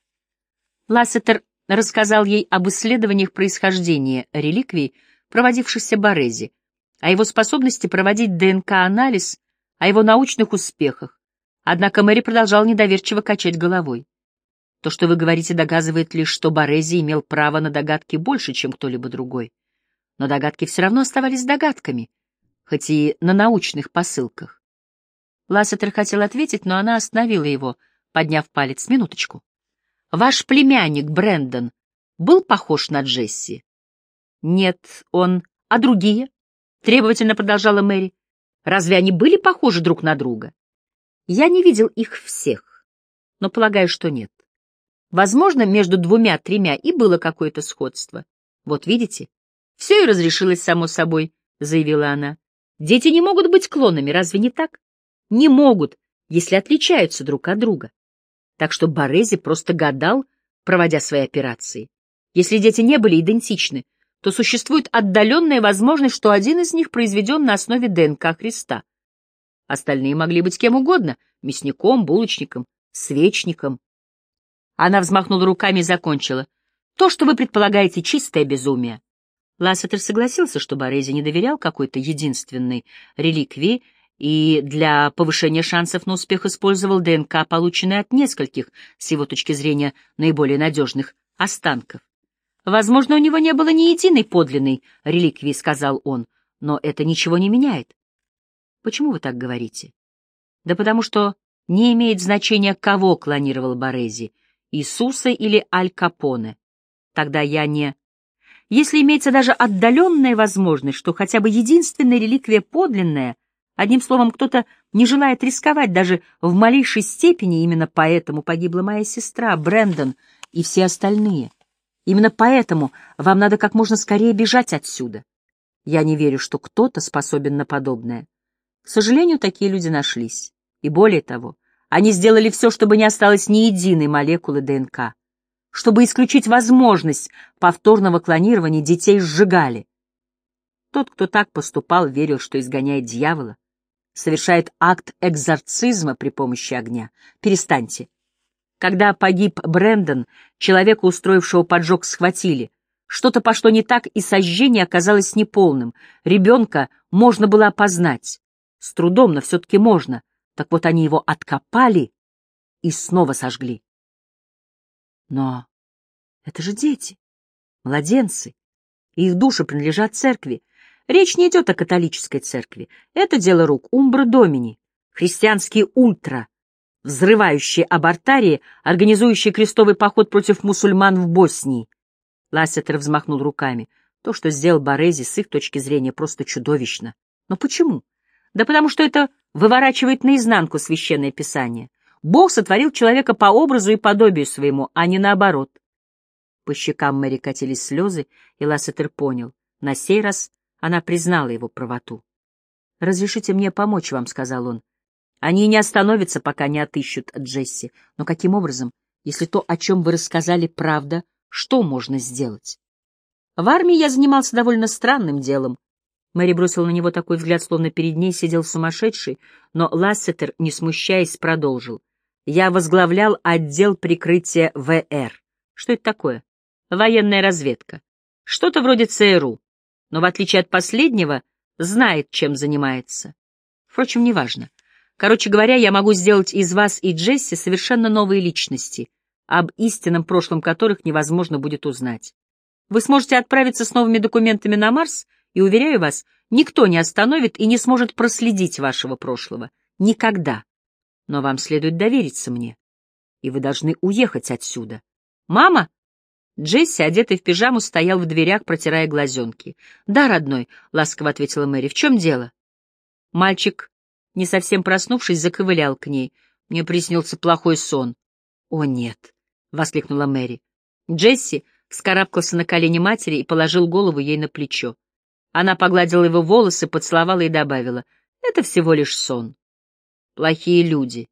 Лассетер рассказал ей об исследованиях происхождения реликвий, проводившихся Борези, о его способности проводить ДНК-анализ, о его научных успехах. Однако Мэри продолжал недоверчиво качать головой. То, что вы говорите, доказывает лишь, что Борези имел право на догадки больше, чем кто-либо другой. Но догадки все равно оставались догадками, хоть и на научных посылках. Лассетер хотел ответить, но она остановила его, подняв палец. «Минуточку. Ваш племянник Брэндон был похож на Джесси?» «Нет, он... А другие?» — требовательно продолжала Мэри. «Разве они были похожи друг на друга?» «Я не видел их всех, но полагаю, что нет. Возможно, между двумя-тремя и было какое-то сходство. Вот видите? Все и разрешилось само собой», — заявила она. «Дети не могут быть клонами, разве не так?» не могут, если отличаются друг от друга. Так что Борези просто гадал, проводя свои операции. Если дети не были идентичны, то существует отдаленная возможность, что один из них произведен на основе ДНК Христа. Остальные могли быть кем угодно — мясником, булочником, свечником. Она взмахнула руками и закончила. То, что вы предполагаете, чистое безумие. Лассетер согласился, что Борези не доверял какой-то единственной реликвии и для повышения шансов на успех использовал ДНК, полученный от нескольких, с его точки зрения, наиболее надежных останков. «Возможно, у него не было ни единой подлинной реликвии», — сказал он, — «но это ничего не меняет. Почему вы так говорите? Да потому что не имеет значения, кого клонировал Борези, Иисуса или Аль Капоне. Тогда я не... Если имеется даже отдаленная возможность, что хотя бы единственная реликвия подлинная, одним словом, кто-то не желает рисковать даже в малейшей степени, именно поэтому погибла моя сестра, Брэндон и все остальные. Именно поэтому вам надо как можно скорее бежать отсюда. Я не верю, что кто-то способен на подобное. К сожалению, такие люди нашлись. И более того, они сделали все, чтобы не осталось ни единой молекулы ДНК. Чтобы исключить возможность повторного клонирования, детей сжигали. Тот, кто так поступал, верил, что изгоняет дьявола, совершает акт экзорцизма при помощи огня. Перестаньте. Когда погиб Брэндон, человека, устроившего поджог, схватили. Что-то пошло не так, и сожжение оказалось неполным. Ребенка можно было опознать. С трудом, но все-таки можно. Так вот они его откопали и снова сожгли. Но это же дети, младенцы, и их души принадлежат церкви. Речь не идет о католической церкви. Это дело рук Умбра Домини, христианские ультра, взрывающие абортарии, организующие крестовый поход против мусульман в Боснии. Лассетер взмахнул руками. То, что сделал Борези, с их точки зрения, просто чудовищно. Но почему? Да потому что это выворачивает наизнанку священное писание. Бог сотворил человека по образу и подобию своему, а не наоборот. По щекам Мэри катились слезы, и Лассетер понял. На сей раз она признала его правоту. «Разрешите мне помочь вам», — сказал он. «Они не остановятся, пока не отыщут Джесси. Но каким образом, если то, о чем вы рассказали, правда, что можно сделать?» В армии я занимался довольно странным делом. Мэри бросила на него такой взгляд, словно перед ней сидел сумасшедший, но Лассетер, не смущаясь, продолжил. «Я возглавлял отдел прикрытия ВР. Что это такое? Военная разведка. Что-то вроде ЦРУ, но, в отличие от последнего, знает, чем занимается. Впрочем, неважно. Короче говоря, я могу сделать из вас и Джесси совершенно новые личности, об истинном прошлом которых невозможно будет узнать. Вы сможете отправиться с новыми документами на Марс — и, уверяю вас, никто не остановит и не сможет проследить вашего прошлого. Никогда. Но вам следует довериться мне. И вы должны уехать отсюда. Мама? Джесси, одетый в пижаму, стоял в дверях, протирая глазенки. «Да, родной», — ласково ответила Мэри, — «в чем дело?» Мальчик, не совсем проснувшись, заковылял к ней. Мне приснился плохой сон. «О, нет!» — воскликнула Мэри. Джесси вскарабкался на колени матери и положил голову ей на плечо. Она погладила его волосы, поцеловала и добавила, «Это всего лишь сон. Плохие люди».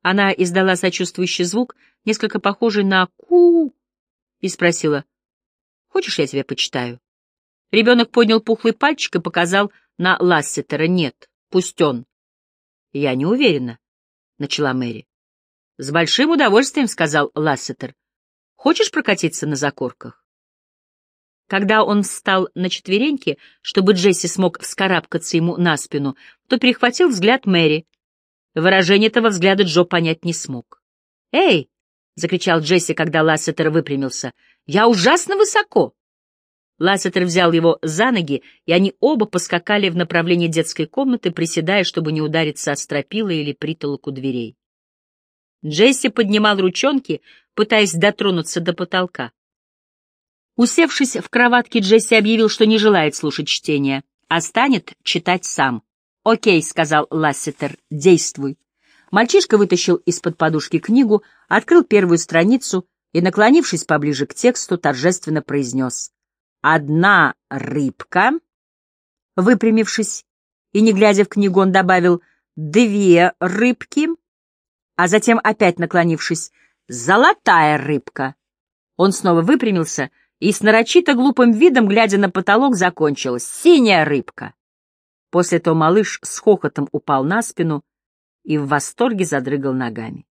Она издала сочувствующий звук, несколько похожий на ку и спросила, «Хочешь, я тебя почитаю?» Ребенок поднял пухлый пальчик и показал на Лассетера. «Нет, пусть он». «Я не уверена», — начала Мэри. «С большим удовольствием», — сказал Лассетер. «Хочешь прокатиться на закорках?» Когда он встал на четвереньки, чтобы Джесси смог вскарабкаться ему на спину, то перехватил взгляд Мэри. Выражение этого взгляда Джо понять не смог. «Эй!» — закричал Джесси, когда Лассетер выпрямился. «Я ужасно высоко!» Лассетер взял его за ноги, и они оба поскакали в направлении детской комнаты, приседая, чтобы не удариться о стропила или притолоку дверей. Джесси поднимал ручонки, пытаясь дотронуться до потолка. Усевшись в кроватке, Джесси объявил, что не желает слушать чтение, а станет читать сам. «Окей», — сказал Лассетер, — «действуй». Мальчишка вытащил из-под подушки книгу, открыл первую страницу и, наклонившись поближе к тексту, торжественно произнес «Одна рыбка». Выпрямившись и не глядя в книгу, он добавил «две рыбки», а затем, опять наклонившись, «золотая рыбка». Он снова выпрямился и с нарочито глупым видом, глядя на потолок, закончилась «Синяя рыбка!». После того малыш с хохотом упал на спину и в восторге задрыгал ногами.